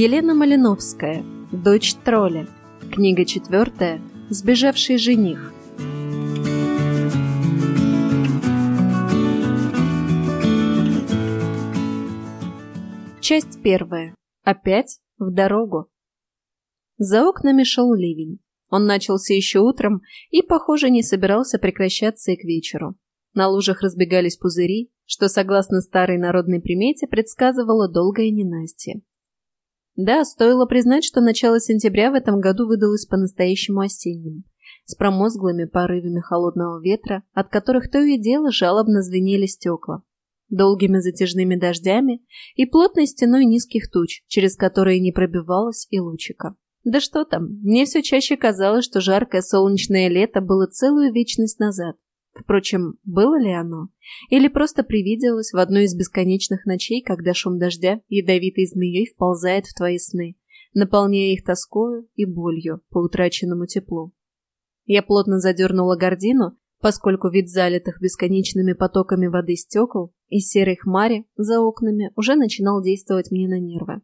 Елена Малиновская, дочь тролля. Книга четвертая. Сбежавший жених. Часть первая. Опять в дорогу. За окнами шел ливень. Он начался еще утром и, похоже, не собирался прекращаться и к вечеру. На лужах разбегались пузыри, что, согласно старой народной примете, предсказывало долгое ненастье. Да, стоило признать, что начало сентября в этом году выдалось по-настоящему осенним, с промозглыми порывами холодного ветра, от которых то и дело жалобно звенели стекла, долгими затяжными дождями и плотной стеной низких туч, через которые не пробивалось и лучика. Да что там, мне все чаще казалось, что жаркое солнечное лето было целую вечность назад, Впрочем, было ли оно? Или просто привиделось в одной из бесконечных ночей, когда шум дождя ядовитой змеей вползает в твои сны, наполняя их тоскою и болью по утраченному теплу? Я плотно задернула гордину, поскольку вид залитых бесконечными потоками воды стекол и серой хмари за окнами уже начинал действовать мне на нервы.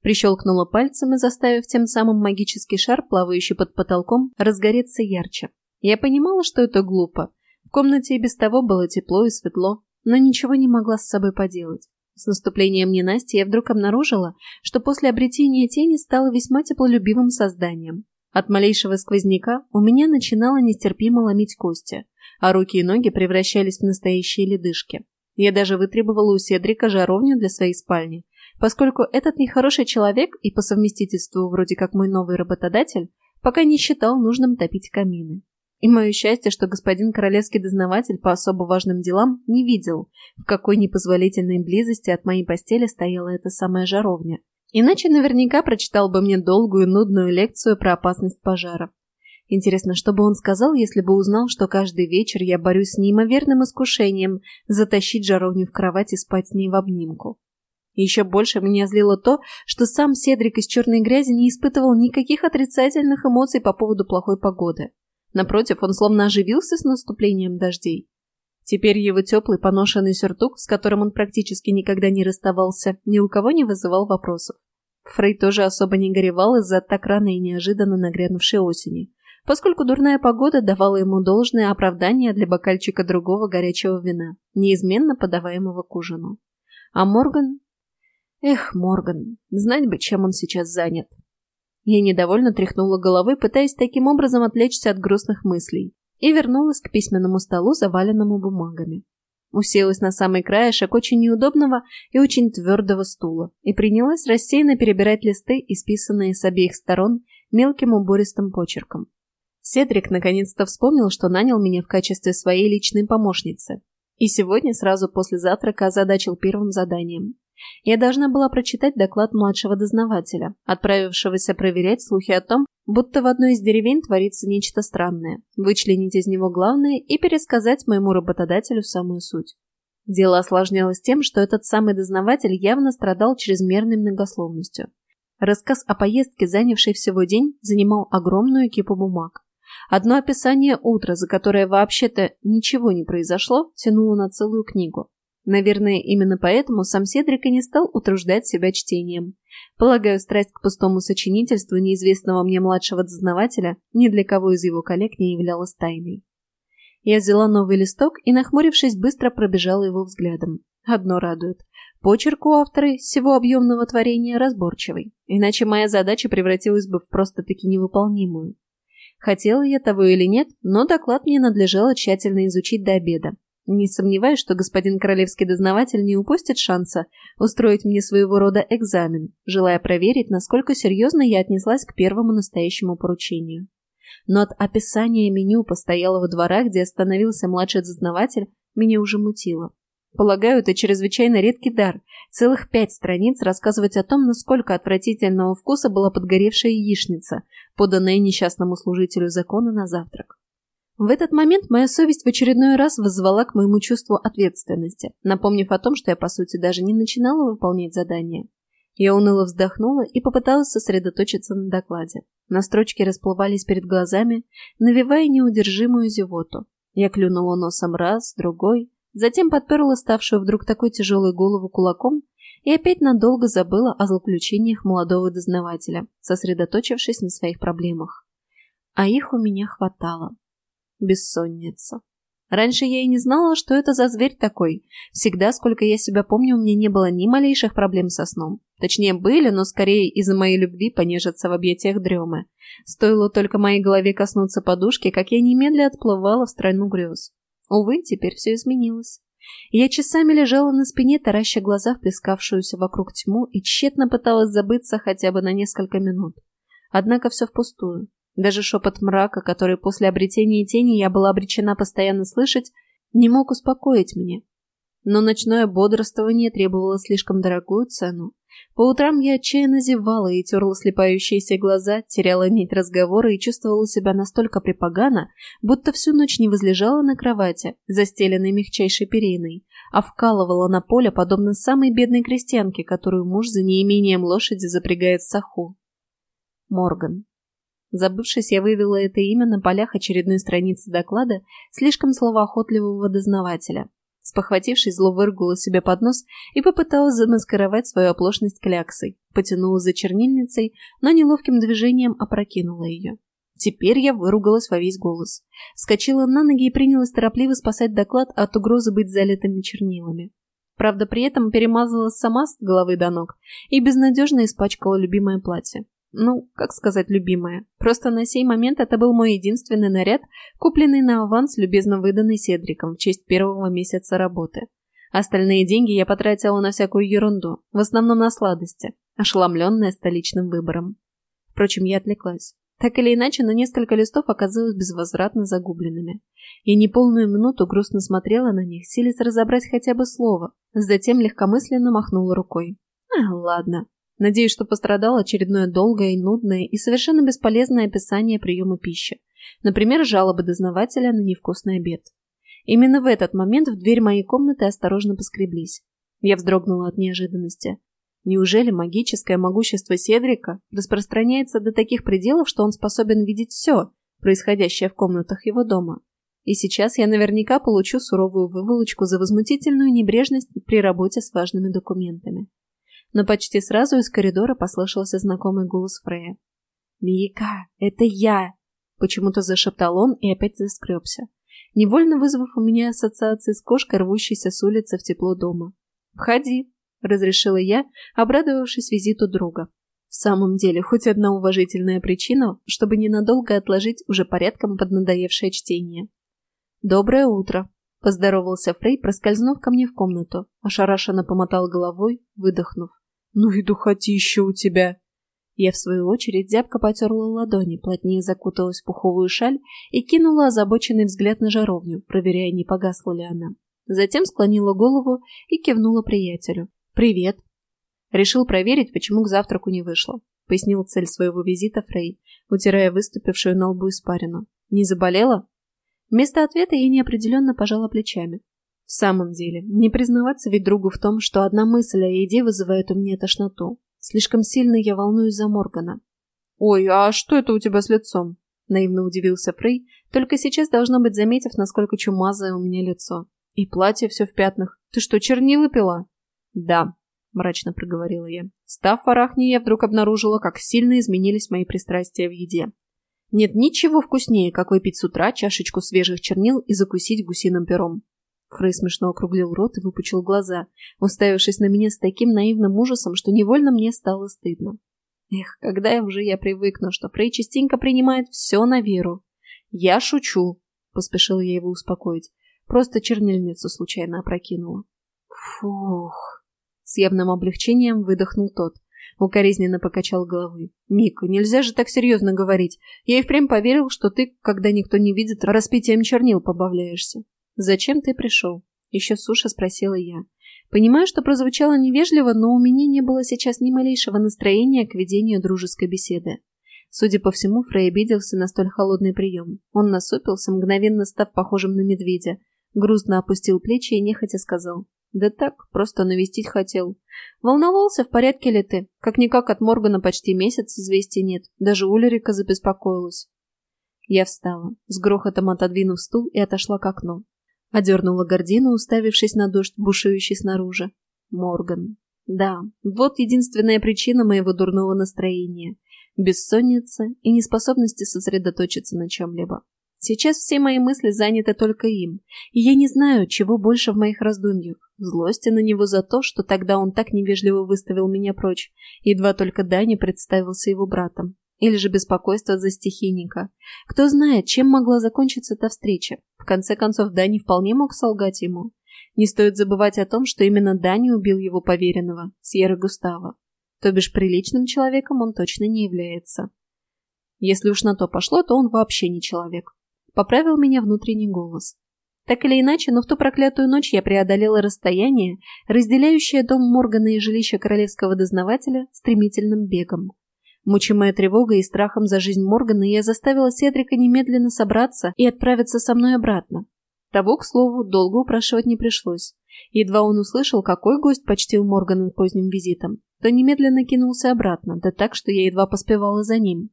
Прищелкнула пальцами, заставив тем самым магический шар, плавающий под потолком, разгореться ярче. Я понимала, что это глупо, комнате и без того было тепло и светло, но ничего не могла с собой поделать. С наступлением ненасти я вдруг обнаружила, что после обретения тени стала весьма теплолюбивым созданием. От малейшего сквозняка у меня начинало нестерпимо ломить кости, а руки и ноги превращались в настоящие ледышки. Я даже вытребовала у Седрика жаровню для своей спальни, поскольку этот нехороший человек и по совместительству вроде как мой новый работодатель пока не считал нужным топить камины. И мое счастье, что господин королевский дознаватель по особо важным делам не видел, в какой непозволительной близости от моей постели стояла эта самая жаровня. Иначе наверняка прочитал бы мне долгую нудную лекцию про опасность пожара. Интересно, что бы он сказал, если бы узнал, что каждый вечер я борюсь с неимоверным искушением затащить жаровню в кровать и спать с ней в обнимку. еще больше меня злило то, что сам Седрик из черной грязи не испытывал никаких отрицательных эмоций по поводу плохой погоды. Напротив, он словно оживился с наступлением дождей. Теперь его теплый поношенный сюртук, с которым он практически никогда не расставался, ни у кого не вызывал вопросов. Фрей тоже особо не горевал из-за так рано и неожиданно нагрянувшей осени, поскольку дурная погода давала ему должное оправдание для бокальчика другого горячего вина, неизменно подаваемого к ужину. А Морган... Эх, Морган, знать бы, чем он сейчас занят. Я недовольно тряхнула головой, пытаясь таким образом отвлечься от грустных мыслей, и вернулась к письменному столу, заваленному бумагами. Уселась на самый краешек очень неудобного и очень твердого стула и принялась рассеянно перебирать листы, исписанные с обеих сторон мелким убористым почерком. Седрик наконец-то вспомнил, что нанял меня в качестве своей личной помощницы. И сегодня, сразу после завтрака, озадачил первым заданием. Я должна была прочитать доклад младшего дознавателя, отправившегося проверять слухи о том, будто в одной из деревень творится нечто странное, вычленить из него главное и пересказать моему работодателю самую суть. Дело осложнялось тем, что этот самый дознаватель явно страдал чрезмерной многословностью. Рассказ о поездке, занявшей всего день, занимал огромную кипу бумаг. Одно описание утра, за которое вообще-то ничего не произошло, тянуло на целую книгу. Наверное, именно поэтому сам Седрик и не стал утруждать себя чтением. Полагаю, страсть к пустому сочинительству неизвестного мне младшего дознавателя ни для кого из его коллег не являлась тайной. Я взяла новый листок и, нахмурившись, быстро пробежала его взглядом. Одно радует. Почерк у автора всего объемного творения разборчивый, иначе моя задача превратилась бы в просто-таки невыполнимую. Хотела я того или нет, но доклад мне надлежало тщательно изучить до обеда, не сомневаюсь, что господин королевский дознаватель не упустит шанса устроить мне своего рода экзамен, желая проверить, насколько серьезно я отнеслась к первому настоящему поручению. Но от описания меню постоялого двора, где остановился младший дознаватель, меня уже мутило. Полагаю, это чрезвычайно редкий дар. Целых пять страниц рассказывать о том, насколько отвратительного вкуса была подгоревшая яичница, поданная несчастному служителю закона на завтрак. В этот момент моя совесть в очередной раз вызвала к моему чувству ответственности, напомнив о том, что я, по сути, даже не начинала выполнять задание. Я уныло вздохнула и попыталась сосредоточиться на докладе. На строчке расплывались перед глазами, навевая неудержимую зевоту. Я клюнула носом раз, другой, затем подперла ставшую вдруг такой тяжелой голову кулаком и опять надолго забыла о злоключениях молодого дознавателя, сосредоточившись на своих проблемах. А их у меня хватало. Бессонница. Раньше я и не знала, что это за зверь такой. Всегда, сколько я себя помню, у меня не было ни малейших проблем со сном. Точнее, были, но скорее из-за моей любви понежиться в объятиях дремы. Стоило только моей голове коснуться подушки, как я немедля отплывала в страну грез. Увы, теперь все изменилось. Я часами лежала на спине, тараща глаза в плескавшуюся вокруг тьму и тщетно пыталась забыться хотя бы на несколько минут. Однако все впустую. Даже шепот мрака, который после обретения тени я была обречена постоянно слышать, не мог успокоить меня. Но ночное бодрствование требовало слишком дорогую цену. По утрам я отчаянно зевала и терла слепающиеся глаза, теряла нить разговора и чувствовала себя настолько припогано, будто всю ночь не возлежала на кровати, застеленной мягчайшей периной, а вкалывала на поле, подобно самой бедной крестьянке, которую муж за неимением лошади запрягает в саху. Морган. Забывшись, я вывела это имя на полях очередной страницы доклада слишком словоохотливого дознавателя. Спохватившись, зло выругала себе под нос и попыталась замаскировать свою оплошность кляксой. Потянула за чернильницей, но неловким движением опрокинула ее. Теперь я выругалась во весь голос. Вскочила на ноги и принялась торопливо спасать доклад от угрозы быть залитыми чернилами. Правда, при этом перемазалась сама с головы до ног и безнадежно испачкала любимое платье. Ну, как сказать, любимая. Просто на сей момент это был мой единственный наряд, купленный на аванс, любезно выданный Седриком в честь первого месяца работы. Остальные деньги я потратила на всякую ерунду, в основном на сладости, ошеломленная столичным выбором. Впрочем, я отвлеклась. Так или иначе, на несколько листов оказалось безвозвратно загубленными. Я неполную минуту грустно смотрела на них, силясь разобрать хотя бы слово, затем легкомысленно махнула рукой. Ладно, Надеюсь, что пострадало очередное долгое и нудное и совершенно бесполезное описание приема пищи. Например, жалобы дознавателя на невкусный обед. Именно в этот момент в дверь моей комнаты осторожно поскреблись. Я вздрогнула от неожиданности. Неужели магическое могущество Седрика распространяется до таких пределов, что он способен видеть все, происходящее в комнатах его дома? И сейчас я наверняка получу суровую выволочку за возмутительную небрежность при работе с важными документами но почти сразу из коридора послышался знакомый голос Фрея. «Мика, это я!» Почему-то зашептал он и опять заскребся, невольно вызвав у меня ассоциации с кошкой, рвущейся с улицы в тепло дома. «Входи», — разрешила я, обрадовавшись визиту друга. В самом деле, хоть одна уважительная причина, чтобы ненадолго отложить уже порядком поднадоевшее чтение. «Доброе утро», — поздоровался Фрей, проскользнув ко мне в комнату, ошарашенно помотал головой, выдохнув. «Ну и духотища у тебя!» Я, в свою очередь, зябко потерла ладони, плотнее закуталась в пуховую шаль и кинула озабоченный взгляд на жаровню, проверяя, не погасла ли она. Затем склонила голову и кивнула приятелю. «Привет!» Решил проверить, почему к завтраку не вышло. Пояснил цель своего визита Фрей, утирая выступившую на лбу испарину. «Не заболела?» Вместо ответа я неопределенно пожала плечами. В самом деле, не признаваться ведь другу в том, что одна мысль о еде вызывает у меня тошноту. Слишком сильно я волнуюсь за Моргана. «Ой, а что это у тебя с лицом?» — наивно удивился Фрей, только сейчас, должно быть, заметив, насколько чумазое у меня лицо. «И платье все в пятнах. Ты что, чернила пила?» «Да», — мрачно проговорила я. Став в Арахне, я вдруг обнаружила, как сильно изменились мои пристрастия в еде. Нет ничего вкуснее, как выпить с утра чашечку свежих чернил и закусить гусиным пером. Фрей смешно округлил рот и выпучил глаза, уставившись на меня с таким наивным ужасом, что невольно мне стало стыдно. Эх, когда я уже я привыкну, что Фрей частенько принимает все на веру. Я шучу, поспешила я его успокоить. Просто чернильницу случайно опрокинула. Фух. С явным облегчением выдохнул тот. Укоризненно покачал головой. «Мика, нельзя же так серьезно говорить. Я и впрямь поверил, что ты, когда никто не видит, распитием чернил побавляешься. «Зачем ты пришел?» — еще суша спросила я. Понимаю, что прозвучало невежливо, но у меня не было сейчас ни малейшего настроения к ведению дружеской беседы. Судя по всему, Фрей обиделся на столь холодный прием. Он насупился, мгновенно став похожим на медведя, грустно опустил плечи и нехотя сказал. «Да так, просто навестить хотел. Волновался, в порядке ли ты? Как-никак от Моргана почти месяц известий нет. Даже Улерика забеспокоилась». Я встала, с грохотом отодвинув стул и отошла к окну. Одернула гордину, уставившись на дождь, бушующий снаружи. Морган. Да, вот единственная причина моего дурного настроения. Бессонница и неспособности сосредоточиться на чем-либо. Сейчас все мои мысли заняты только им, и я не знаю, чего больше в моих раздумьях. Злости на него за то, что тогда он так невежливо выставил меня прочь, едва только Дани представился его братом. Или же беспокойство за стихийника. Кто знает, чем могла закончиться эта встреча. В конце концов, Дани вполне мог солгать ему. Не стоит забывать о том, что именно Дани убил его поверенного, Сьерра Густава. То бишь приличным человеком он точно не является. Если уж на то пошло, то он вообще не человек. Поправил меня внутренний голос. Так или иначе, но в ту проклятую ночь я преодолела расстояние, разделяющее дом Моргана и жилище королевского дознавателя стремительным бегом. Мучимая тревогой и страхом за жизнь Моргана, я заставила Седрика немедленно собраться и отправиться со мной обратно. Того, к слову, долго упрашивать не пришлось. Едва он услышал, какой гость почтил Моргана поздним визитом, то немедленно кинулся обратно, да так, что я едва поспевала за ним.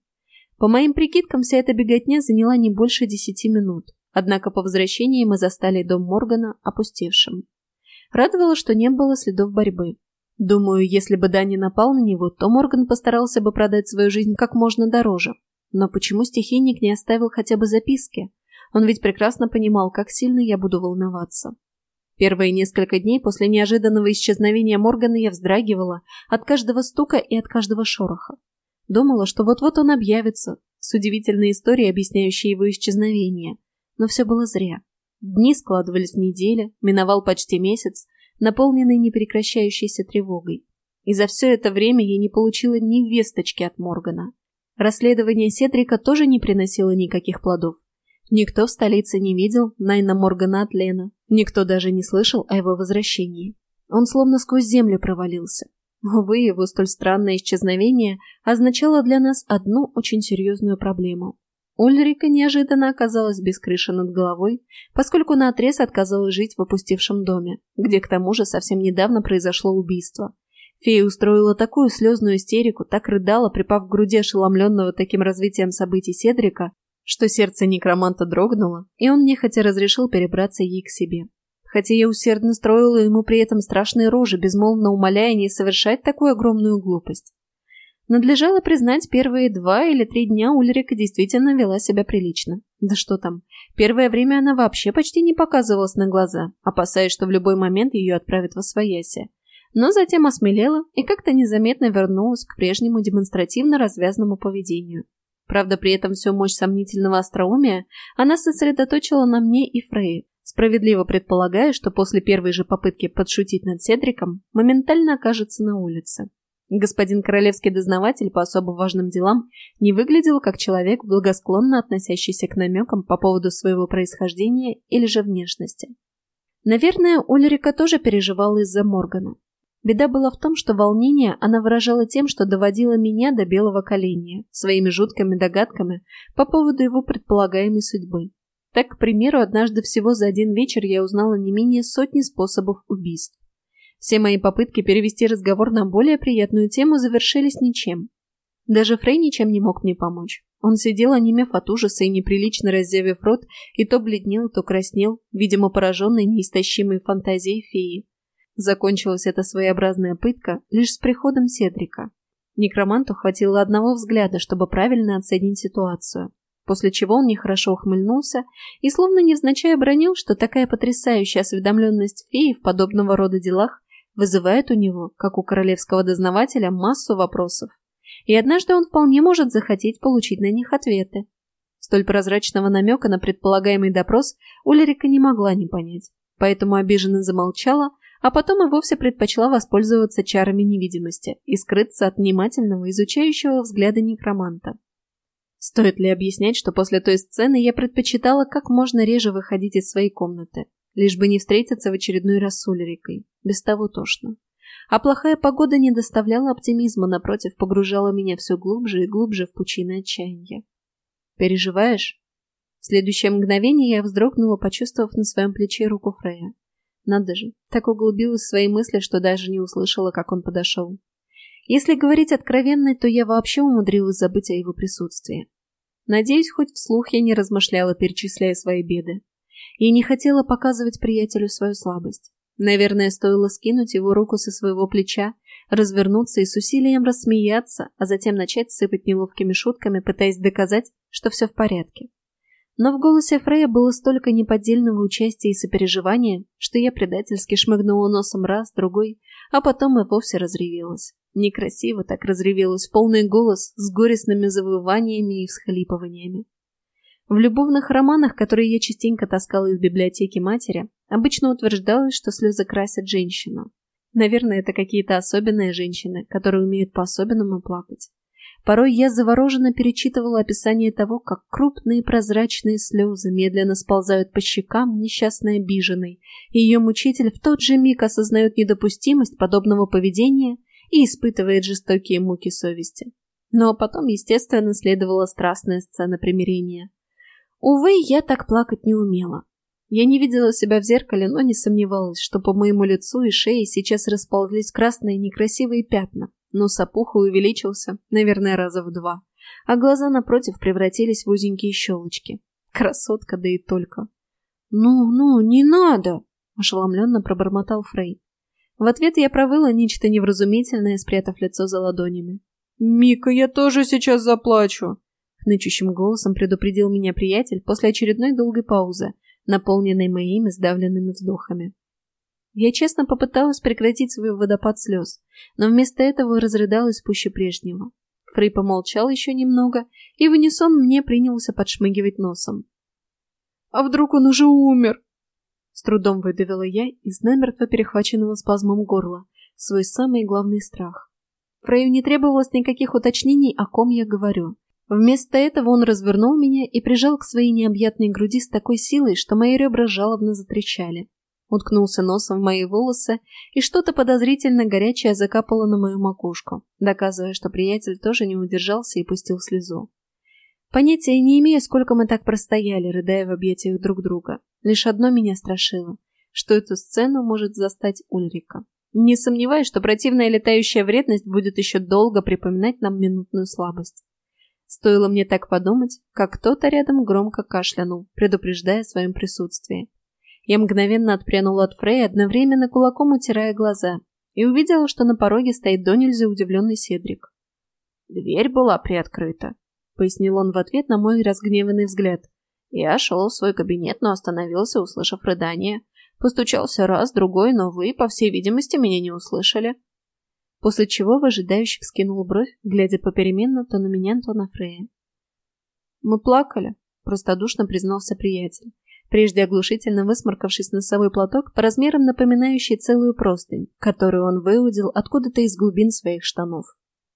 По моим прикидкам, вся эта беготня заняла не больше десяти минут. Однако по возвращении мы застали дом Моргана опустевшим. Радовало, что не было следов борьбы. Думаю, если бы Дани напал на него, то Морган постарался бы продать свою жизнь как можно дороже. Но почему стихийник не оставил хотя бы записки? Он ведь прекрасно понимал, как сильно я буду волноваться. Первые несколько дней после неожиданного исчезновения Моргана я вздрагивала от каждого стука и от каждого шороха. Думала, что вот-вот он объявится, с удивительной историей, объясняющей его исчезновение. Но все было зря. Дни складывались в недели, миновал почти месяц, наполненный непрекращающейся тревогой. И за все это время я не получила ни весточки от Моргана. Расследование Седрика тоже не приносило никаких плодов. Никто в столице не видел Найна Моргана от Лена, никто даже не слышал о его возвращении. Он словно сквозь землю провалился. Увы, его столь странное исчезновение означало для нас одну очень серьезную проблему. Ульрика неожиданно оказалась без крыши над головой, поскольку наотрез отказалась жить в опустевшем доме, где к тому же совсем недавно произошло убийство. Фея устроила такую слезную истерику, так рыдала, припав к груди ошеломленного таким развитием событий Седрика, что сердце некроманта дрогнуло, и он нехотя разрешил перебраться ей к себе. Хотя я усердно строила ему при этом страшные рожи, безмолвно умоляя не совершать такую огромную глупость. Надлежало признать, первые два или три дня Ульрика действительно вела себя прилично. Да что там, первое время она вообще почти не показывалась на глаза, опасаясь, что в любой момент ее отправят во свояси. Но затем осмелела и как-то незаметно вернулась к прежнему демонстративно развязному поведению. Правда, при этом всю мощь сомнительного остроумия она сосредоточила на мне и Фрей, справедливо предполагая, что после первой же попытки подшутить над Седриком моментально окажется на улице. Господин королевский дознаватель по особо важным делам не выглядел как человек, благосклонно относящийся к намекам по поводу своего происхождения или же внешности. Наверное, Ульрика тоже переживала из-за Моргана. Беда была в том, что волнение она выражала тем, что доводила меня до белого коленя, своими жуткими догадками по поводу его предполагаемой судьбы. Так, к примеру, однажды всего за один вечер я узнала не менее сотни способов убийств. Все мои попытки перевести разговор на более приятную тему завершились ничем. Даже Фрей ничем не мог мне помочь. Он сидел, онемев от ужаса и неприлично раззявив рот, и то бледнел, то краснел, видимо, пораженный неистощимой фантазией феи. Закончилась эта своеобразная пытка лишь с приходом Седрика. Некроманту хватило одного взгляда, чтобы правильно оценить ситуацию, после чего он нехорошо ухмыльнулся и словно невзначай обронил, что такая потрясающая осведомленность феи в подобного рода делах вызывает у него, как у королевского дознавателя, массу вопросов. И однажды он вполне может захотеть получить на них ответы. Столь прозрачного намека на предполагаемый допрос Улерика не могла не понять, поэтому обиженно замолчала, а потом и вовсе предпочла воспользоваться чарами невидимости и скрыться от внимательного, изучающего взгляда некроманта. Стоит ли объяснять, что после той сцены я предпочитала как можно реже выходить из своей комнаты, лишь бы не встретиться в очередной раз с Ульрикой. Без того тошно. А плохая погода не доставляла оптимизма, напротив, погружала меня все глубже и глубже в пучины отчаяния. «Переживаешь?» В следующее мгновение я вздрогнула, почувствовав на своем плече руку Фрея. Надо же, так углубилась в свои мысли, что даже не услышала, как он подошел. Если говорить откровенно, то я вообще умудрилась забыть о его присутствии. Надеюсь, хоть вслух я не размышляла, перечисляя свои беды. Я не хотела показывать приятелю свою слабость. Наверное, стоило скинуть его руку со своего плеча развернуться и с усилием рассмеяться, а затем начать сыпать неловкими шутками, пытаясь доказать, что все в порядке. Но в голосе Фрея было столько неподдельного участия и сопереживания, что я предательски шмыгнула носом раз, другой, а потом и вовсе разревелась. Некрасиво так разревелась полный голос с горестными завываниями и всхлипываниями. В любовных романах, которые я частенько таскала из библиотеки матери, обычно утверждалось, что слезы красят женщину. Наверное, это какие-то особенные женщины, которые умеют по-особенному плакать. Порой я завороженно перечитывала описание того, как крупные прозрачные слезы медленно сползают по щекам несчастной обиженной, и ее мучитель в тот же миг осознает недопустимость подобного поведения и испытывает жестокие муки совести. Но потом, естественно, следовала страстная сцена примирения. Увы, я так плакать не умела. Я не видела себя в зеркале, но не сомневалась, что по моему лицу и шее сейчас расползлись красные некрасивые пятна. Нос опух увеличился, наверное, раза в два. А глаза напротив превратились в узенькие щелочки. Красотка, да и только. «Ну, ну, не надо!» – ошеломленно пробормотал Фрей. В ответ я провыла нечто невразумительное, спрятав лицо за ладонями. «Мика, я тоже сейчас заплачу!» Хнычущим голосом предупредил меня приятель после очередной долгой паузы, наполненной моими сдавленными вздохами. Я честно попыталась прекратить свой водопад слез, но вместо этого разрыдалась пуще прежнего. Фрей помолчал еще немного, и в унисон мне принялся подшмыгивать носом. «А вдруг он уже умер?» С трудом выдавила я из намертво перехваченного спазмом горла свой самый главный страх. Фрею не требовалось никаких уточнений, о ком я говорю. Вместо этого он развернул меня и прижал к своей необъятной груди с такой силой, что мои ребра жалобно затрещали. Уткнулся носом в мои волосы, и что-то подозрительно горячее закапало на мою макушку, доказывая, что приятель тоже не удержался и пустил слезу. Понятия не имею, сколько мы так простояли, рыдая в объятиях друг друга. Лишь одно меня страшило, что эту сцену может застать Ульрика. Не сомневаюсь, что противная летающая вредность будет еще долго припоминать нам минутную слабость. Стоило мне так подумать, как кто-то рядом громко кашлянул, предупреждая о своем присутствии. Я мгновенно отпрянула от Фрея, одновременно кулаком утирая глаза, и увидела, что на пороге стоит до нельзя удивленный Седрик. «Дверь была приоткрыта», — пояснил он в ответ на мой разгневанный взгляд. Я шел в свой кабинет, но остановился, услышав рыдание. Постучался раз, другой, но вы, по всей видимости, меня не услышали после чего выжидающе вскинул бровь, глядя попеременно то на меня, то на Фрея. «Мы плакали», — простодушно признался приятель, прежде оглушительно высморкавшись носовой платок по размерам напоминающий целую простынь, которую он выудил откуда-то из глубин своих штанов.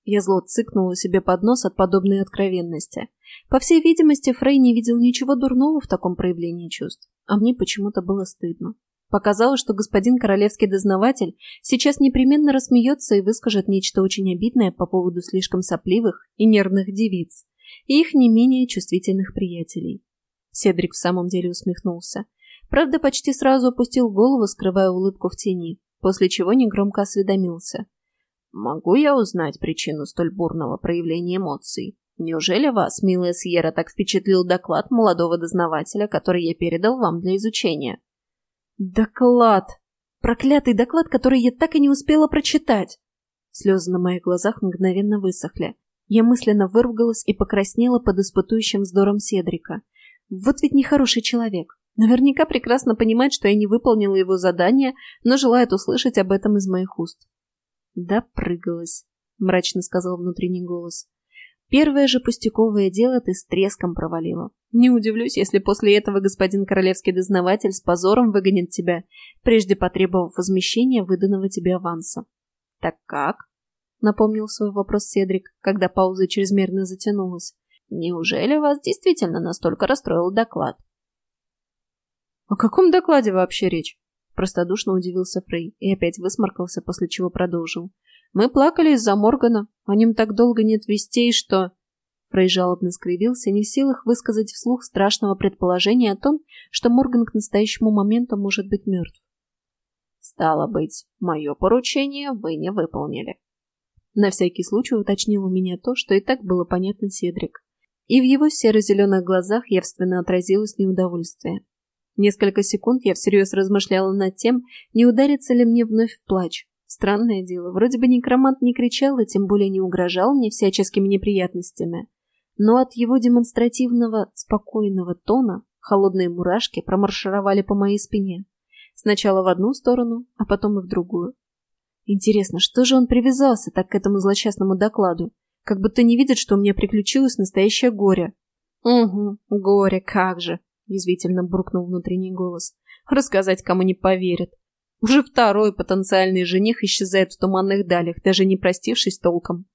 Я зло цыкнула себе под нос от подобной откровенности. По всей видимости, Фрей не видел ничего дурного в таком проявлении чувств, а мне почему-то было стыдно. Показалось, что господин королевский дознаватель сейчас непременно рассмеется и выскажет нечто очень обидное по поводу слишком сопливых и нервных девиц и их не менее чувствительных приятелей. Седрик в самом деле усмехнулся. Правда, почти сразу опустил голову, скрывая улыбку в тени, после чего негромко осведомился. «Могу я узнать причину столь бурного проявления эмоций? Неужели вас, милая Сьерра, так впечатлил доклад молодого дознавателя, который я передал вам для изучения?» Доклад! Проклятый доклад, который я так и не успела прочитать! Слезы на моих глазах мгновенно высохли. Я мысленно выругалась и покраснела под испытующим вздором Седрика. Вот ведь нехороший человек. Наверняка прекрасно понимает, что я не выполнила его задание, но желает услышать об этом из моих уст. «Да, прыгалась», — мрачно сказал внутренний голос. Первое же пустяковое дело ты с треском провалила. Не удивлюсь, если после этого господин королевский дознаватель с позором выгонит тебя, прежде потребовав возмещения выданного тебе аванса. Так как? Напомнил свой вопрос Седрик, когда пауза чрезмерно затянулась. Неужели вас действительно настолько расстроил доклад? О каком докладе вообще речь? Простодушно удивился Фрей и опять высморкался, после чего продолжил. Мы плакали из-за Моргана. О нем так долго нет вестей, что...» Фрей жалобно скривился, не в силах высказать вслух страшного предположения о том, что Морган к настоящему моменту может быть мертв. «Стало быть, мое поручение вы не выполнили». На всякий случай уточнил у меня то, что и так было понятно Седрик. И в его серо-зеленых глазах явственно отразилось неудовольствие. Несколько секунд я всерьез размышляла над тем, не ударится ли мне вновь в плач, Странное дело, вроде бы некромант не кричал и тем более не угрожал мне всяческими неприятностями. Но от его демонстративного, спокойного тона холодные мурашки промаршировали по моей спине. Сначала в одну сторону, а потом и в другую. Интересно, что же он привязался так к этому злосчастному докладу? Как будто не видит, что у меня приключилось настоящее горе. «Угу, горе, как же!» — язвительно буркнул внутренний голос. «Рассказать кому не поверят. Уже второй потенциальный жених исчезает в туманных далях, даже не простившись толком».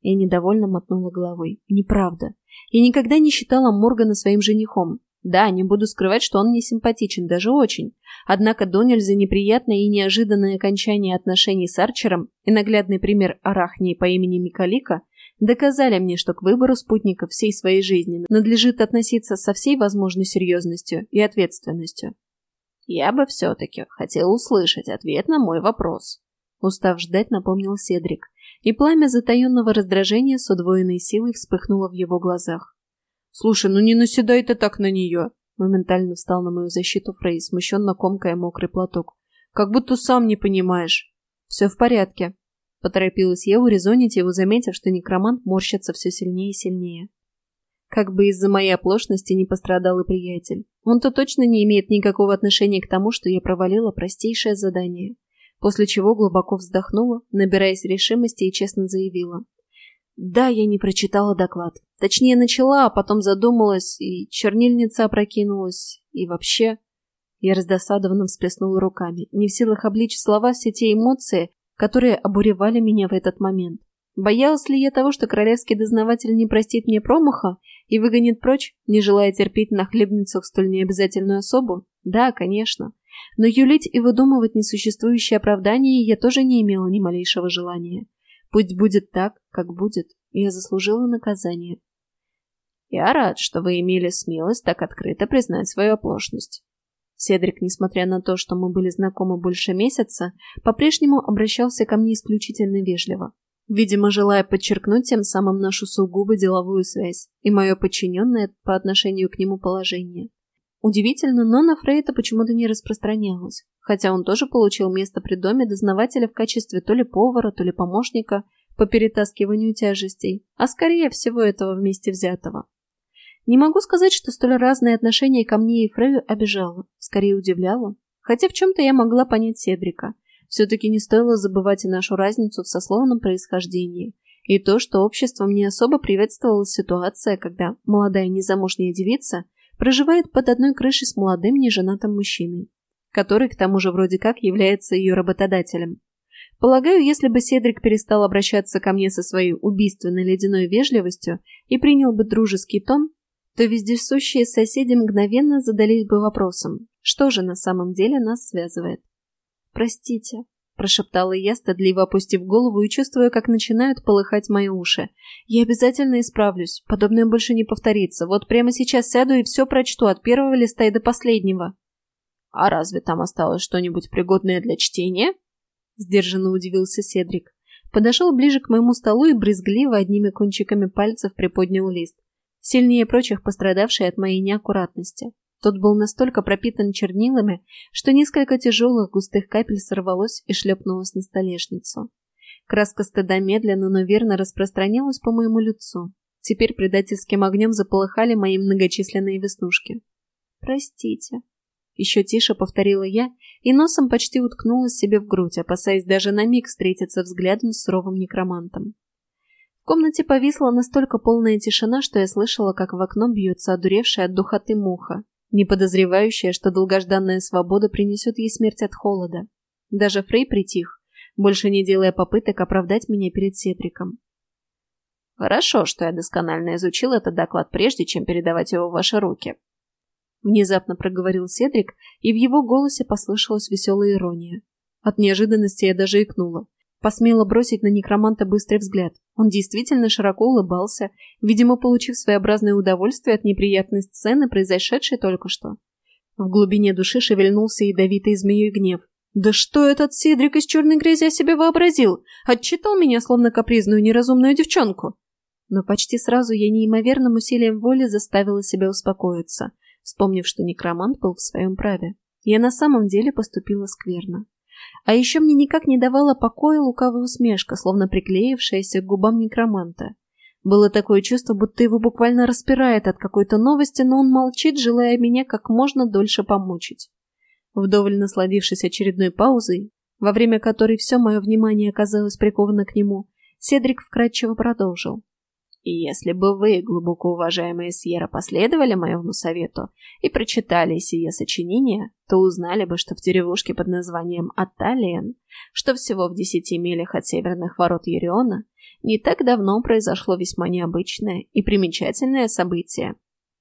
Я недовольно мотнула головой. «Неправда. Я никогда не считала Моргана своим женихом. Да, не буду скрывать, что он мне симпатичен, даже очень. Однако до нельзя неприятное и неожиданное окончание отношений с Арчером и наглядный пример Арахнии по имени Микалика доказали мне, что к выбору спутника всей своей жизни надлежит относиться со всей возможной серьезностью и ответственностью. Я бы все-таки хотел услышать ответ на мой вопрос. Устав ждать, напомнил Седрик, и пламя затаенного раздражения с удвоенной силой вспыхнуло в его глазах. «Слушай, ну не наседай ты так на нее!» Моментально встал на мою защиту Фрей, смущенно комкая мокрый платок. «Как будто сам не понимаешь!» «Все в порядке!» Поторопилась я урезонить его, заметив, что некромант морщится все сильнее и сильнее. Как бы из-за моей оплошности не пострадал и приятель. Он-то точно не имеет никакого отношения к тому, что я провалила простейшее задание. После чего глубоко вздохнула, набираясь решимости и честно заявила. Да, я не прочитала доклад. Точнее, начала, а потом задумалась, и чернильница опрокинулась, и вообще... Я раздосадованно всплеснула руками, не в силах обличь слова все те эмоции, которые обуревали меня в этот момент. Боялась ли я того, что королевский дознаватель не простит мне промаха и выгонит прочь, не желая терпеть на хлебницах столь необязательную особу? Да, конечно. Но юлить и выдумывать несуществующие оправдания я тоже не имела ни малейшего желания. Пусть будет так, как будет. Я заслужила наказание. Я рад, что вы имели смелость так открыто признать свою оплошность. Седрик, несмотря на то, что мы были знакомы больше месяца, по-прежнему обращался ко мне исключительно вежливо. Видимо, желая подчеркнуть тем самым нашу сугубо деловую связь и мое подчиненное по отношению к нему положение. Удивительно, но на Фрейта почему-то не распространялось, хотя он тоже получил место при доме дознавателя в качестве то ли повара, то ли помощника по перетаскиванию тяжестей, а скорее всего этого вместе взятого. Не могу сказать, что столь разное отношение ко мне и Фрею обижало, скорее удивляло. Хотя в чем-то я могла понять Седрика. Все-таки не стоило забывать и нашу разницу в сословном происхождении, и то, что обществом не особо приветствовала ситуация, когда молодая незамужняя девица проживает под одной крышей с молодым неженатым мужчиной, который, к тому же, вроде как является ее работодателем. Полагаю, если бы Седрик перестал обращаться ко мне со своей убийственной ледяной вежливостью и принял бы дружеский тон, то вездесущие соседи мгновенно задались бы вопросом, что же на самом деле нас связывает. «Простите», – прошептала я, стыдливо опустив голову и чувствуя, как начинают полыхать мои уши. «Я обязательно исправлюсь. Подобное больше не повторится. Вот прямо сейчас сяду и все прочту от первого листа и до последнего». «А разве там осталось что-нибудь пригодное для чтения?» – сдержанно удивился Седрик. Подошел ближе к моему столу и брезгливо одними кончиками пальцев приподнял лист сильнее прочих пострадавший от моей неаккуратности. Тот был настолько пропитан чернилами, что несколько тяжелых густых капель сорвалось и шлепнулось на столешницу. Краска стыда медленно, но верно распространялась по моему лицу. Теперь предательским огнем заполыхали мои многочисленные веснушки. «Простите», — еще тише повторила я и носом почти уткнулась себе в грудь, опасаясь даже на миг встретиться взглядом с суровым некромантом комнате повисла настолько полная тишина, что я слышала, как в окно бьется одуревшая от духоты муха, не подозревающая, что долгожданная свобода принесет ей смерть от холода. Даже Фрей притих, больше не делая попыток оправдать меня перед Сетриком. «Хорошо, что я досконально изучил этот доклад, прежде чем передавать его в ваши руки», Внезапно проговорил Седрик, и в его голосе послышалась веселая ирония. От неожиданности я даже икнула. Посмела бросить на некроманта быстрый взгляд. Он действительно широко улыбался, видимо, получив своеобразное удовольствие от неприятной сцены, произошедшей только что. В глубине души шевельнулся ядовитый змеей гнев. «Да что этот Седрик из черной грязи о себе вообразил? Отчитал меня, словно капризную неразумную девчонку!» Но почти сразу я неимоверным усилием воли заставила себя успокоиться, вспомнив, что некромант был в своем праве. Я на самом деле поступила скверно. А еще мне никак не давала покоя лукавая усмешка, словно приклеившаяся к губам некроманта. Было такое чувство, будто его буквально распирает от какой-то новости, но он молчит, желая меня как можно дольше помучить. Вдоволь насладившись очередной паузой, во время которой все мое внимание оказалось приковано к нему, Седрик вкратчиво продолжил. И если бы вы, глубоко уважаемые Сьерра, последовали моему совету и прочитали сие сочинение, то узнали бы, что в деревушке под названием Аталиен, что всего в десяти милях от северных ворот Ериона, не так давно произошло весьма необычное и примечательное событие.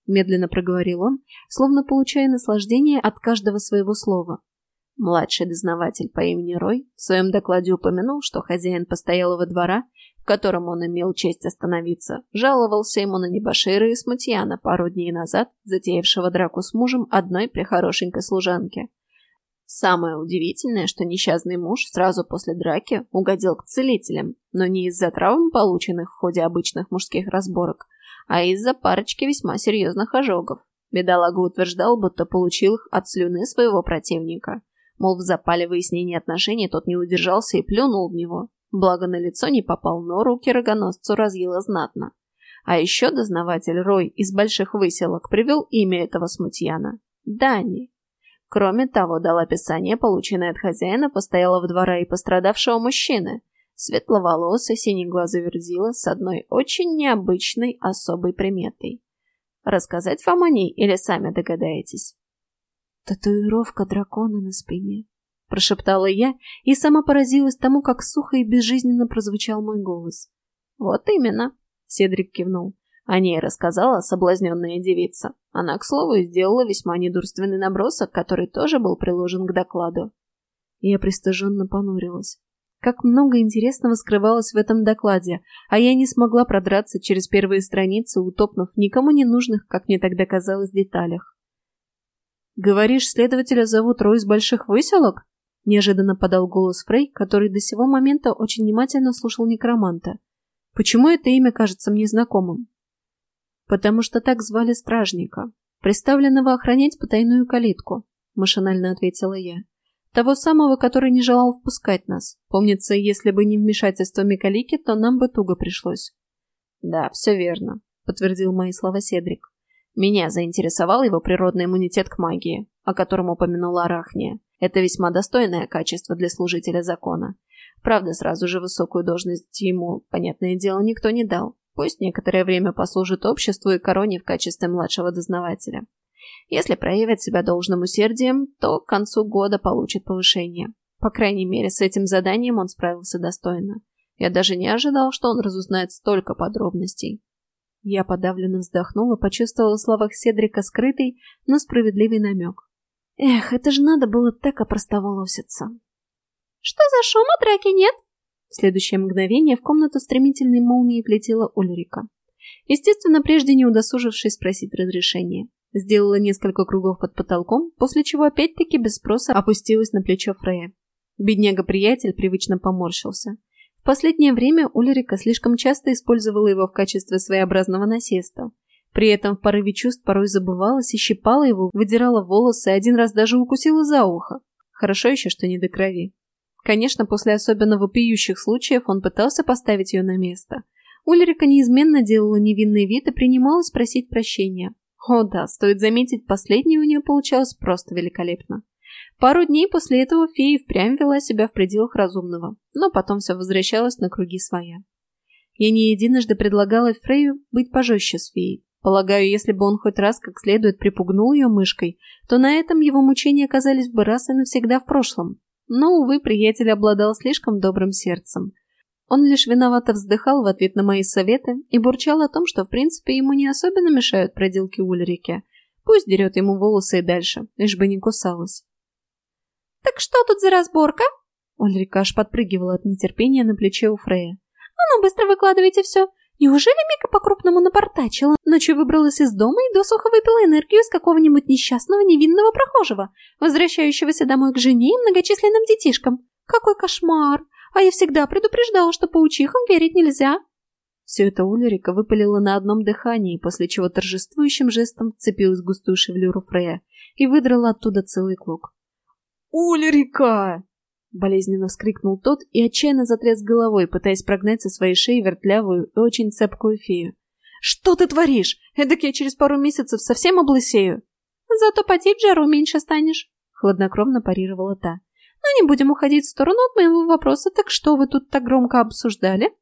Медленно проговорил он, словно получая наслаждение от каждого своего слова. Младший дознаватель по имени Рой в своем докладе упомянул, что хозяин постоялого двора котором он имел честь остановиться, жаловался ему на небошира и смутьяна пару дней назад, затеявшего драку с мужем одной прихорошенькой служанки. Самое удивительное, что несчастный муж сразу после драки угодил к целителям, но не из-за травм, полученных в ходе обычных мужских разборок, а из-за парочки весьма серьезных ожогов. Бедолага утверждал, будто получил их от слюны своего противника. Мол, в запале выяснения отношений тот не удержался и плюнул в него. Благо на лицо не попал, но руки рогоносцу разъело знатно. А еще дознаватель Рой из больших выселок привел имя этого смутьяна – Дани. Кроме того, дал описание, полученное от хозяина постоялого двора и пострадавшего мужчины. Светловолосый, синеглазый верзила с одной очень необычной особой приметой. Рассказать вам о ней или сами догадаетесь? Татуировка дракона на спине, — прошептала я и сама поразилась тому, как сухо и безжизненно прозвучал мой голос. «Вот именно», — Седрик кивнул. О ней рассказала соблазненная девица. Она, к слову, сделала весьма недурственный набросок, который тоже был приложен к докладу. Я пристыженно понурилась. Как много интересного скрывалось в этом докладе, а я не смогла продраться через первые страницы, утопнув никому не нужных, как мне тогда казалось, деталях. «Говоришь, следователя зовут Рой из Больших Выселок?» Неожиданно подал голос Фрей, который до сего момента очень внимательно слушал некроманта. «Почему это имя кажется мне знакомым?» «Потому что так звали стражника, представленного охранять потайную калитку», — машинально ответила я. «Того самого, который не желал впускать нас. Помнится, если бы не вмешательство Микалики, то нам бы туго пришлось». «Да, все верно», — подтвердил мои слова Седрик. «Меня заинтересовал его природный иммунитет к магии, о котором упомянула Арахния. Это весьма достойное качество для служителя закона. Правда, сразу же высокую должность ему, понятное дело, никто не дал. Пусть некоторое время послужит обществу и короне в качестве младшего дознавателя. Если проявит себя должным усердием, то к концу года получит повышение. По крайней мере, с этим заданием он справился достойно. Я даже не ожидал, что он разузнает столько подробностей. Я подавленно вздохнула, почувствовала в словах Седрика скрытый, но справедливый намек. Эх, это же надо было так опростоволоситься. «Что за шум, а драки нет?» В следующее мгновение в комнату стремительной молнией влетела Ульрика. Естественно, прежде не удосужившись спросить разрешения. Сделала несколько кругов под потолком, после чего опять-таки без спроса опустилась на плечо Фрея. Бедняга-приятель привычно поморщился. Последнее время Ульрика слишком часто использовала его в качестве своеобразного насеста. При этом в порыве чувств порой забывалась и щипала его, выдирала волосы, один раз даже укусила за ухо. Хорошо еще, что не до крови. Конечно, после особенно вопиющих случаев он пытался поставить ее на место. Ульрика неизменно делала невинный вид и принималась просить прощения. О да, стоит заметить, последнее у нее получалось просто великолепно. Пару дней после этого фея впрямь вела себя в пределах разумного, но потом все возвращалось на круги своя. Я не единожды предлагала Фрею быть пожестче с феей, Полагаю, если бы он хоть раз как следует припугнул ее мышкой, то на этом его мучения оказались бы раз и навсегда в прошлом. Но, увы, приятель обладал слишком добрым сердцем. Он лишь виновато вздыхал в ответ на мои советы и бурчал о том, что в принципе ему не особенно мешают проделки Ульрике. Пусть дерет ему волосы и дальше, лишь бы не кусалась. «Так что тут за разборка?» Ульрика аж подпрыгивала от нетерпения на плече у Фрея. «А ну, быстро выкладывайте все. Неужели Мика по-крупному напортачила, ночью выбралась из дома и досуха выпила энергию из какого-нибудь несчастного невинного прохожего, возвращающегося домой к жене и многочисленным детишкам? Какой кошмар! А я всегда предупреждала, что паучихам верить нельзя. Все это Ульрика выпалила на одном дыхании, после чего торжествующим жестом вцепилась в густую шевелюру Фрея и выдрала оттуда целый клок. «Ульрика!» Болезненно вскрикнул тот и отчаянно затряс головой, пытаясь прогнать со своей шеи вертлявую и очень цепкую фею. «Что ты творишь? Эдак я через пару месяцев совсем облысею!» «Зато потеть жару меньше станешь», — хладнокровно парировала та. «Но не будем уходить в сторону от моего вопроса, так что вы тут так громко обсуждали?»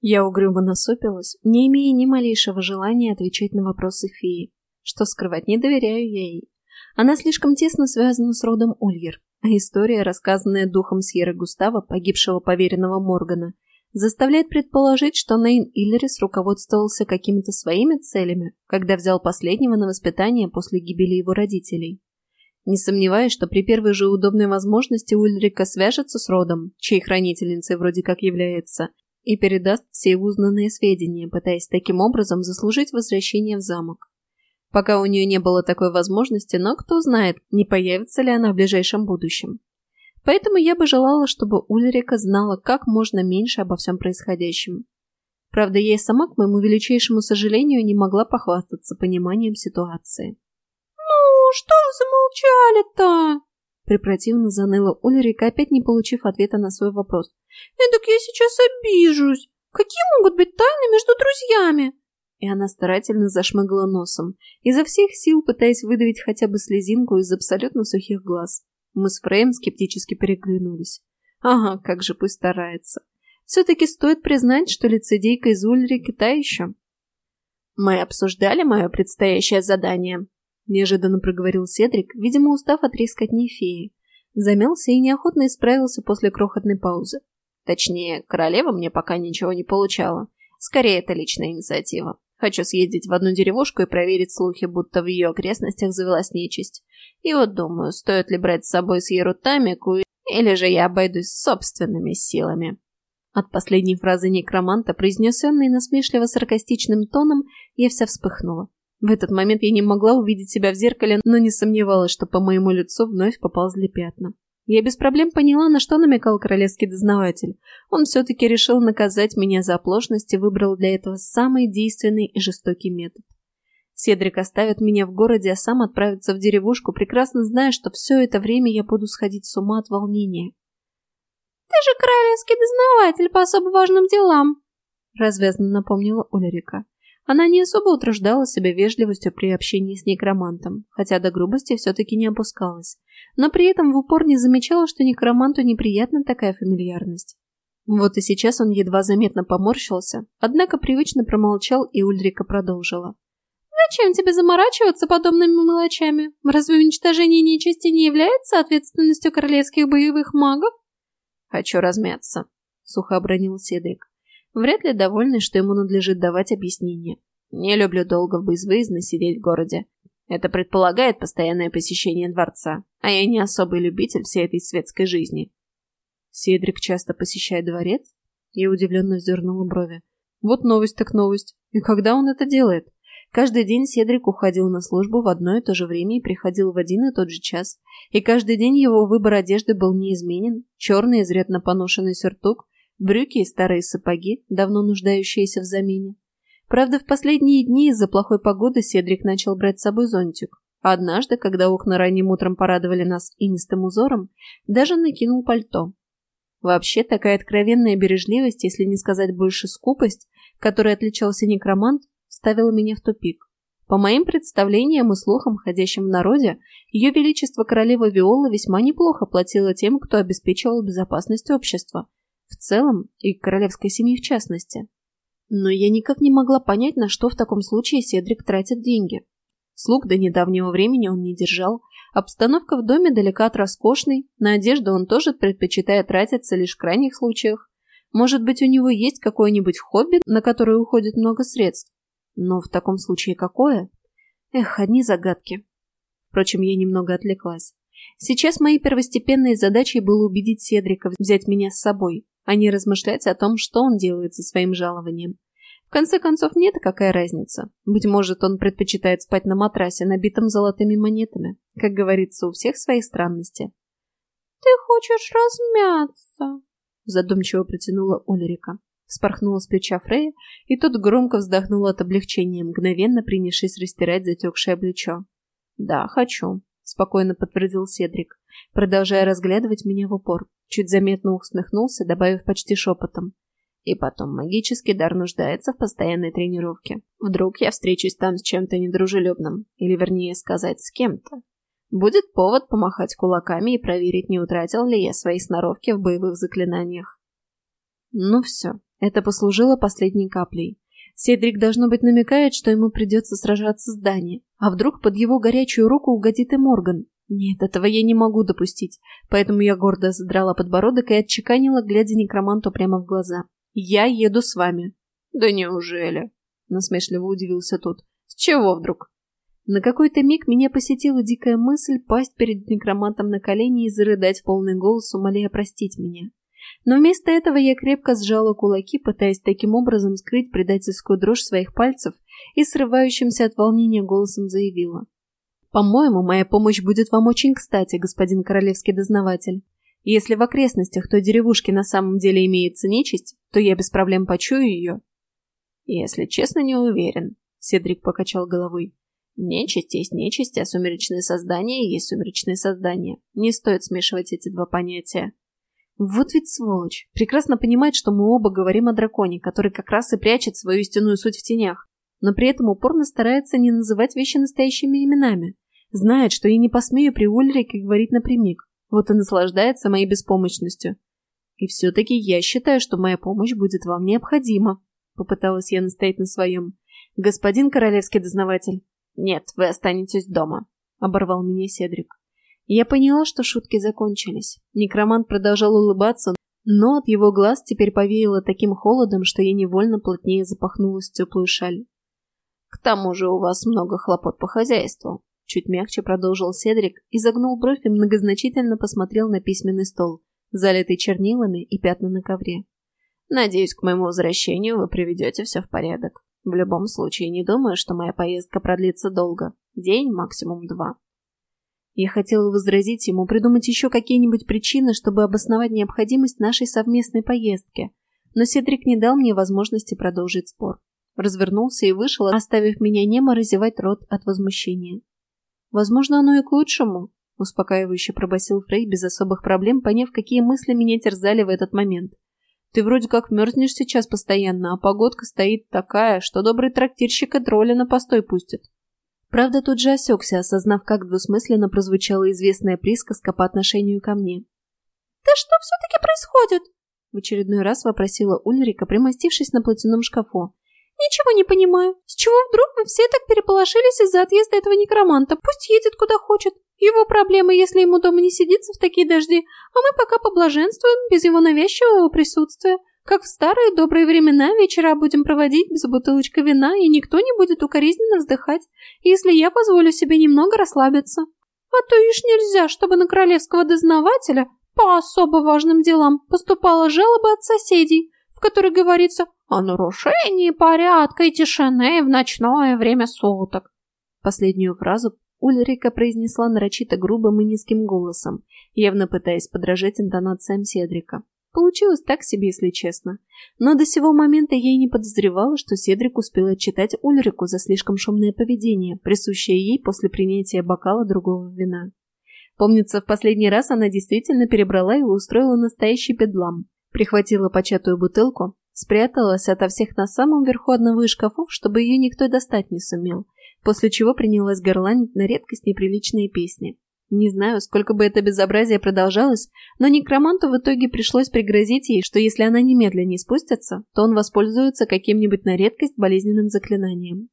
Я угрюмо насупилась, не имея ни малейшего желания отвечать на вопросы феи. Что скрывать, не доверяю я ей. Она слишком тесно связана с родом Ульер, а история, рассказанная духом Сьерра Густава, погибшего поверенного Моргана, заставляет предположить, что Нейн Иллерис руководствовался какими-то своими целями, когда взял последнего на воспитание после гибели его родителей. Не сомневаюсь, что при первой же удобной возможности Ульрика свяжется с родом, чьей хранительницей вроде как является, и передаст все узнанные сведения, пытаясь таким образом заслужить возвращение в замок. Пока у нее не было такой возможности, но кто знает, не появится ли она в ближайшем будущем. Поэтому я бы желала, чтобы Ульрика знала как можно меньше обо всем происходящем. Правда, я и сама, к моему величайшему сожалению, не могла похвастаться пониманием ситуации. «Ну, что вы замолчали-то?» Препротивно заныла Ульрика, опять не получив ответа на свой вопрос. «Эдак я сейчас обижусь. Какие могут быть тайны между друзьями?» И она старательно зашмыгла носом, изо всех сил пытаясь выдавить хотя бы слезинку из абсолютно сухих глаз. Мы с Фрейм скептически переглянулись. Ага, как же пусть старается. Все-таки стоит признать, что лицедейка из Ульрики та еще. Мы обсуждали мое предстоящее задание, неожиданно проговорил Седрик, видимо, устав от трескотни феи. Замялся и неохотно исправился после крохотной паузы. Точнее, королева мне пока ничего не получала. Скорее, это личная инициатива. Хочу съездить в одну деревушку и проверить слухи, будто в ее окрестностях завелась нечисть. И вот думаю, стоит ли брать с собой Сьеру Тамику, или же я обойдусь собственными силами. От последней фразы некроманта, произнесенной насмешливо-саркастичным тоном, я вся вспыхнула. В этот момент я не могла увидеть себя в зеркале, но не сомневалась, что по моему лицу вновь поползли пятна. Я без проблем поняла, на что намекал королевский дознаватель. Он все-таки решил наказать меня за оплошность и выбрал для этого самый действенный и жестокий метод. Седрик оставит меня в городе, а сам отправится в деревушку, прекрасно зная, что все это время я буду сходить с ума от волнения. «Ты же королевский дознаватель по особо важным делам», — развязно напомнила Улерика. Она не особо утруждала себя вежливостью при общении с некромантом, хотя до грубости все-таки не опускалась, но при этом в упор не замечала, что некроманту неприятна такая фамильярность. Вот и сейчас он едва заметно поморщился, однако привычно промолчал, и Ульрика продолжила. «Зачем тебе заморачиваться подобными мелочами? Разве уничтожение нечисти не является ответственностью королевских боевых магов?» «Хочу размяться», — сухо обронил Седрик вряд ли довольный, что ему надлежит давать объяснение. Не люблю долго безвыездно сидеть в городе. Это предполагает постоянное посещение дворца, а я не особый любитель всей этой светской жизни. Седрик часто посещает дворец? Я удивленно вздернула брови. Вот новость так новость. И когда он это делает? Каждый день Седрик уходил на службу в одно и то же время и приходил в один и тот же час. И каждый день его выбор одежды был неизменен. Черный, изрядно поношенный сюртук, брюки и старые сапоги, давно нуждающиеся в замене. Правда, в последние дни из-за плохой погоды Седрик начал брать с собой зонтик. Однажды, когда окна ранним утром порадовали нас инистым узором, даже накинул пальто. Вообще, такая откровенная бережливость, если не сказать больше скупость, которой отличался некромант, ставила меня в тупик. По моим представлениям и слухам, ходящим в народе, ее величество королева Виола весьма неплохо платила тем, кто обеспечивал безопасность общества – в целом и королевской семьи в частности. Но я никак не могла понять, на что в таком случае Седрик тратит деньги. Слуг до недавнего времени он не держал, обстановка в доме далека от роскошной, на одежду он тоже предпочитает тратиться лишь в крайних случаях. Может быть, у него есть какое-нибудь хобби, на которое уходит много средств. Но в таком случае какое? Эх, одни загадки. Впрочем, я немного отвлеклась. Сейчас моей первостепенной задачей было убедить Седрика взять меня с собой а не размышлять о том, что он делает со своим жалованием. В конце концов, мне-то какая разница? Быть может, он предпочитает спать на матрасе, набитом золотыми монетами. Как говорится, у всех свои странности. «Ты хочешь размяться?» Задумчиво протянула Ульрика. Спорхнула с плеча Фрея, и тот громко вздохнул от облегчения, мгновенно принявшись растирать затекшее плечо. «Да, хочу», — спокойно подтвердил Седрик, продолжая разглядывать меня в упор. Чуть заметно усмехнулся, добавив почти шепотом. И потом магический дар нуждается в постоянной тренировке. Вдруг я встречусь там с чем-то недружелюбным, или вернее сказать, с кем-то. Будет повод помахать кулаками и проверить, не утратил ли я свои сноровки в боевых заклинаниях. Ну все, это послужило последней каплей. Седрик, должно быть, намекает, что ему придется сражаться с Дани. А вдруг под его горячую руку угодит и Морган? Нет, этого я не могу допустить, поэтому я гордо задрала подбородок и отчеканила, глядя некроманту прямо в глаза. «Я еду с вами». «Да неужели?» — насмешливо удивился тот. «С чего вдруг?» На какой-то миг меня посетила дикая мысль пасть перед некромантом на колени и зарыдать в полный голос, умоляя простить меня. Но вместо этого я крепко сжала кулаки, пытаясь таким образом скрыть предательскую дрожь своих пальцев и срывающимся от волнения голосом заявила. «По-моему, моя помощь будет вам очень кстати, господин королевский дознаватель. Если в окрестностях той деревушки на самом деле имеется нечисть, то я без проблем почую ее». «Если честно, не уверен», — Седрик покачал головой. «Нечисть есть нечисть, а сумеречные создания есть сумеречные создания. Не стоит смешивать эти два понятия». Вот ведь сволочь. Прекрасно понимает, что мы оба говорим о драконе, который как раз и прячет свою истинную суть в тенях, но при этом упорно старается не называть вещи настоящими именами. Знает, что я не посмею при Ульрике говорить напрямик. Вот и наслаждается моей беспомощностью. И все-таки я считаю, что моя помощь будет вам необходима. Попыталась я настоять на своем. Господин королевский дознаватель. Нет, вы останетесь дома. Оборвал меня Седрик. Я поняла, что шутки закончились. Некромант продолжал улыбаться, но от его глаз теперь повеяло таким холодом, что я невольно плотнее запахнулась в теплую шаль. «К тому же у вас много хлопот по хозяйству», — чуть мягче продолжил Седрик и загнул бровь и многозначительно посмотрел на письменный стол, залитый чернилами и пятна на ковре. «Надеюсь, к моему возвращению вы приведете все в порядок. В любом случае, не думаю, что моя поездка продлится долго. День, максимум два». Я хотела возразить ему, придумать еще какие-нибудь причины, чтобы обосновать необходимость нашей совместной поездки, но Седрик не дал мне возможности продолжить спор. Развернулся и вышел, оставив меня немо разевать рот от возмущения. «Возможно, оно и к лучшему», — успокаивающе пробасил Фрей без особых проблем, поняв, какие мысли меня терзали в этот момент. «Ты вроде как мерзнешь сейчас постоянно, а погодка стоит такая, что добрый трактирщик и тролля на постой пустит». Правда, тут же осекся, осознав, как двусмысленно прозвучала известная присказка по отношению ко мне. «Да что все-таки происходит?» В очередной раз вопросила Ульрика, примостившись на платяном шкафу. «Ничего не понимаю. С чего вдруг мы все так переполошились из-за отъезда этого некроманта? Пусть едет куда хочет. Его проблемы, если ему дома не сидится в такие дожди, а мы пока поблаженствуем без его навязчивого присутствия. Как в старые добрые времена вечера будем проводить без бутылочка вина, и никто не будет укоризненно вздыхать, если я позволю себе немного расслабиться. А то ишь нельзя, чтобы на королевского дознавателя по особо важным делам поступала жалоба от соседей, в которой говорится о нарушении порядка и тишины в ночное время суток. Последнюю фразу Ульрика произнесла нарочито грубым и низким голосом, явно пытаясь подражать интонациям Седрика. Получилось так себе, если честно. Но до сего момента я и не подозревала, что Седрик успел отчитать Ульрику за слишком шумное поведение, присущее ей после принятия бокала другого вина. Помнится, в последний раз она действительно перебрала и устроила настоящий бедлам. Прихватила початую бутылку, спряталась ото всех на самом верху одного из шкафов, чтобы ее никто достать не сумел, после чего принялась горланить на редкость неприличные песни. Не знаю, сколько бы это безобразие продолжалось, но некроманту в итоге пришлось пригрозить ей, что если она немедленно не спустится, то он воспользуется каким-нибудь на редкость болезненным заклинанием.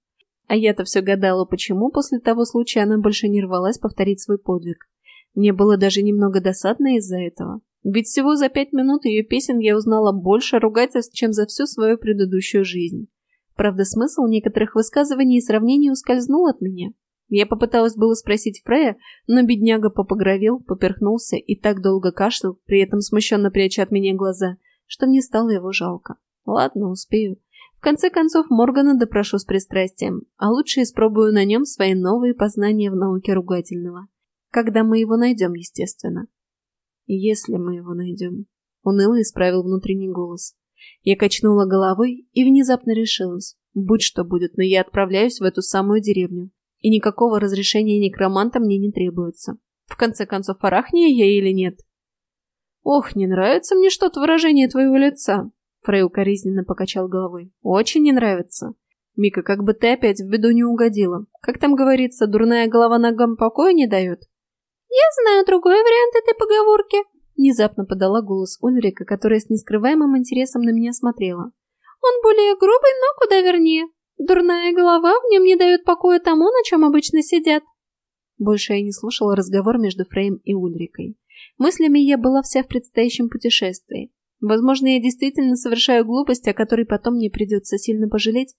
А я-то все гадала, почему после того случая она больше не рвалась повторить свой подвиг. Мне было даже немного досадно из-за этого. Ведь всего за пять минут ее песен я узнала больше ругательств, чем за всю свою предыдущую жизнь. Правда, смысл некоторых высказываний и сравнений ускользнул от меня. Я попыталась было спросить Фрея, но бедняга попогровел, поперхнулся и так долго кашлял, при этом смущенно пряча от меня глаза, что мне стало его жалко. Ладно, успею. В конце концов, Моргана допрошу с пристрастием, а лучше испробую на нем свои новые познания в науке ругательного. Когда мы его найдем, естественно. Если мы его найдем. Уныло исправил внутренний голос. Я качнула головой и внезапно решилась. Будь что будет, но я отправляюсь в эту самую деревню и никакого разрешения некроманта мне не требуется. В конце концов, арахния я или нет? «Ох, не нравится мне что-то выражение твоего лица!» Фрей укоризненно покачал головой. «Очень не нравится. Мика, как бы ты опять в беду не угодила. Как там говорится, дурная голова ногам покоя не дает?» «Я знаю другой вариант этой поговорки», — внезапно подала голос Ульрика, которая с нескрываемым интересом на меня смотрела. «Он более грубый, но куда вернее. Дурная голова в нем не дает покоя тому, на чем обычно сидят». Больше я не слушала разговор между Фрейм и Ульрикой. Мыслями я была вся в предстоящем путешествии. Возможно, я действительно совершаю глупость, о которой потом мне придется сильно пожалеть,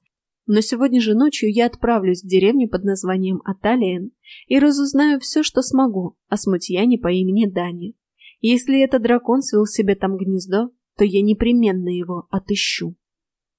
но сегодня же ночью я отправлюсь в деревню под названием Аталиен и разузнаю все, что смогу о смутьяне по имени Дани. Если этот дракон свел себе там гнездо, то я непременно его отыщу.